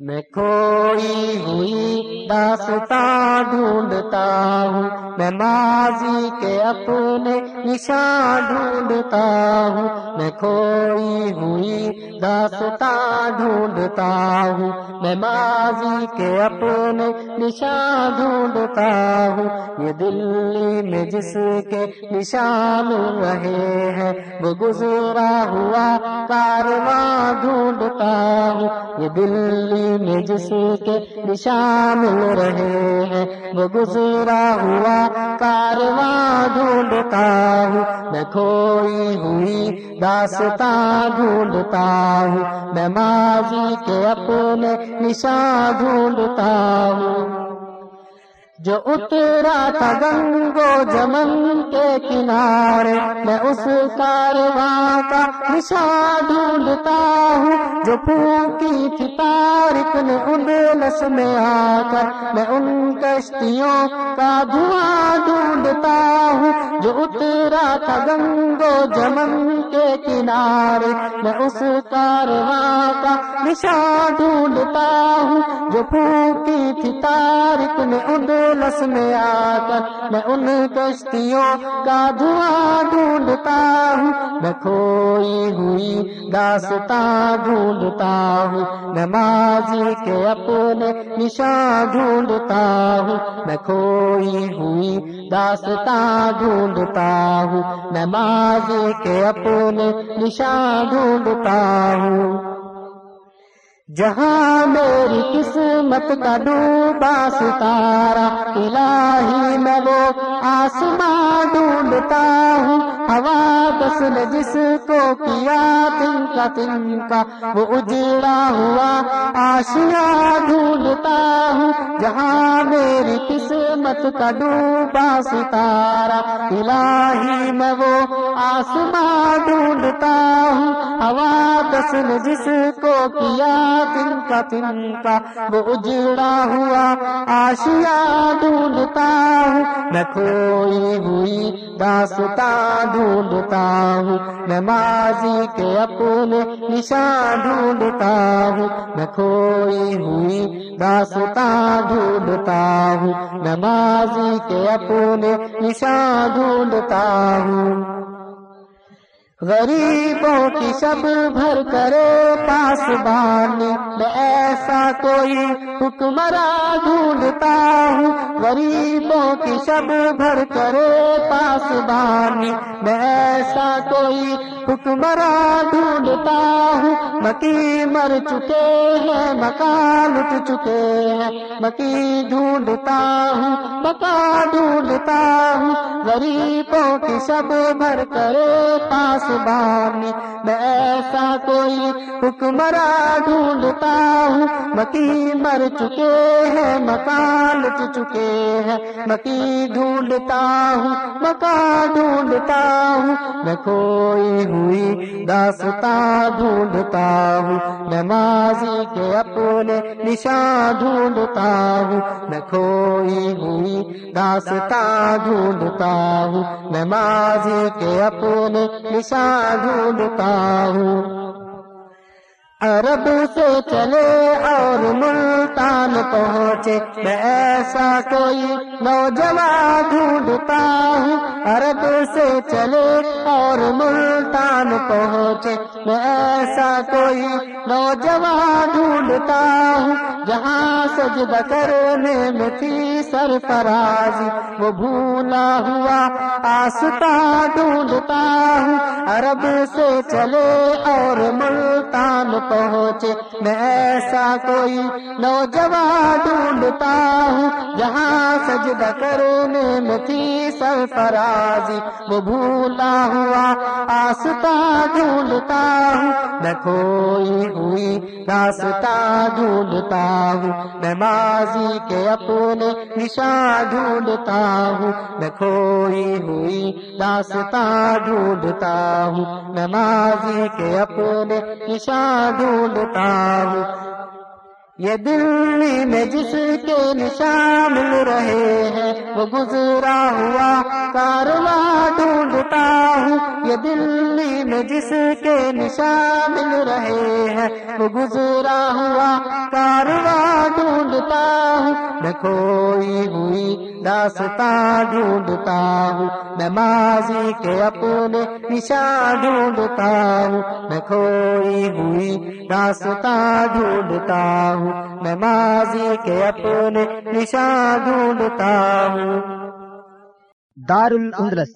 میں کھوئی ہوئی داستان ڈھونڈتا ہوں میں ماضی کے اپنے نشان ڈھونڈتا ہوں۔ میں کھوئی ہوئی داستان ڈھونڈتا ہوں، میں ماضی کے اپنے نشان ڈھونڈتا ہوں۔ یہ دلی میں جس کے نشان رہے ہیں، وہ گزرا ہوا کارواں ڈھونڈتا ہوں۔ یہ دلی میں جس کے نشان رہے ہیں، وہ گزرا ہوا کارواں ڈھونڈتا ہوں۔ میں کھوئی ہوئی داستان ڈھونڈتا ہوں، میں ماضی کے اپنے نشان ڈھونڈتا ہوں۔ جو اترا تھا گنگو جمن کے کنارے، میں اس کارواں کا نشان ڈھونڈتا ہوں۔ جو پھونکی تھی تارک نے اندلس میں آ کر، میں ان کشتیوں کا دھواں ڈھونڈتا ہوں۔ جو اترا تھا گنگو جمن کے کنارے، میں اس کارواں کا نشان ڈھونڈتا ہوں، جو پھونکی تھی تارک نے اندلس لس میں آ کر میں ان کشتیوں کا دھواں ڈھونڈتا ہوں۔ میں کھوئی ہوئی داستان ڈھونڈتا ہوں، میں ماضی کے اپنے نشان ڈھونڈتا ہوں۔ میں کھوئی ہوئی داستان ڈھونڈتا ہوں۔ میں ماضی کے اپنے نشان ڈھونڈتا ہوں۔ جہاں میری قسمت کا ڈوبا ستارہ، الہی میں وہ آسمان ڈھونڈتا ہوں۔ ہوا دس نے جس کو کیا تن کا تن کا وہ اجڑا ہوا آشیا ڈھونڈتا ہوں۔ جہاں میری قسمت کا ڈوبا ستارہ، الہی میں وہ آسمان ڈھونڈتا ہوں۔ ہوا دس نے جس کو کیا تن کا تن کا وہ اجڑا ہوا آشیا ڈھونڈتا ہوں۔ میں کھوئی ہوئی داستا ڈھونڈتا ہوں۔ میں ماضی کے اپنے نشان ڈھونڈتا ہوں۔ میں کھوئی ہوئی داستا ڈھونڈتا ہوں۔ میں ماضی کے اپنے نشان ڈھونڈتا ہوں۔ غریبوں کی سب بھر کرے پاس بانی میں ایسا کوئی حکمراں ڈھونڈتا ہوں۔ غریبوں کی سب بھر کرے پاس بانی میں ایسا کوئی حکمراں ڈھونڈتا ہوں۔ مکی مر چکے ہیں، مکان اٹھ چکے ہیں۔ مکی ڈھونڈتا ہوں، مکان ڈھونڈتا ہوں۔ غریبوں کی سب بھر کرے پاس بانی میں ایسا کوئی حکمراں ڈھونڈتا ہوں۔ مکی مر چکے ہیں، مکان لٹ چکے ہیں۔ مکی ڈھونڈتا ہوں، مکان ڈھونڈتا ہوں۔ میں کھوئی ہوئی داستا ڈھونڈتا ہوں۔ میں ماضی کے اپنے نشان ڈھونڈتا ہوں۔ میں کھوئی ہوئی داستا ڈھونڈتا ہوں۔ میں ماضی کے اپنے نشان ڈھونڈتا ہوں۔ عرب سے چلے اور ملتان پہنچے میں ایسا کوئی نوجوان ڈھونڈتا ہوں۔ عرب سے چلے اور ملتان پہنچے۔ میں ایسا کوئی نوجوان ڈھونڈتا ہوں، جہاں سجد کرنے میں تھی سرفرازی۔ وہ بھولا ہوا آستا ڈھونڈتا ہوں، عرب سے چلے اور ملتان پہنچے۔ میں ایسا کوئی نوجوان ڈھونڈتا ہوں، جہاں سجدہ کرنے میں تھی سرفرازی وہ بھولا ہوا آستا ڈھونڈتا ہوں۔ میں کھوئی ہوئی راستہ ڈھونڈتا ہوں۔ میں ماضی کے اپنے نشان ڈھونڈتا ہوں۔ میں کھوئی ہوئی راستہ ڈھونڈتا ہوں۔ میں ماضی کے اپنے نشان ڈھونڈتا ہوں۔ یہ دلی میں جس کے نشان مل رہے ہیں وہ گزرا ہوا کارواں ڈھونڈتا جس کے نشان مل رہے ہیں۔ وہ گزرا ہوا کارواں ڈھونڈتا ہوں۔ میں کھوئی ہوئی داستہ ڈھونڈتا ہوں۔ میں ماضی کے اپنے نشان ڈھونڈتا ہوں۔ میں کھوئی ہوئی داستہ ڈھونڈتا ہوں۔ میں ماضی کے اپنے نشان ڈھونڈتا ہوں۔ دار الاندلس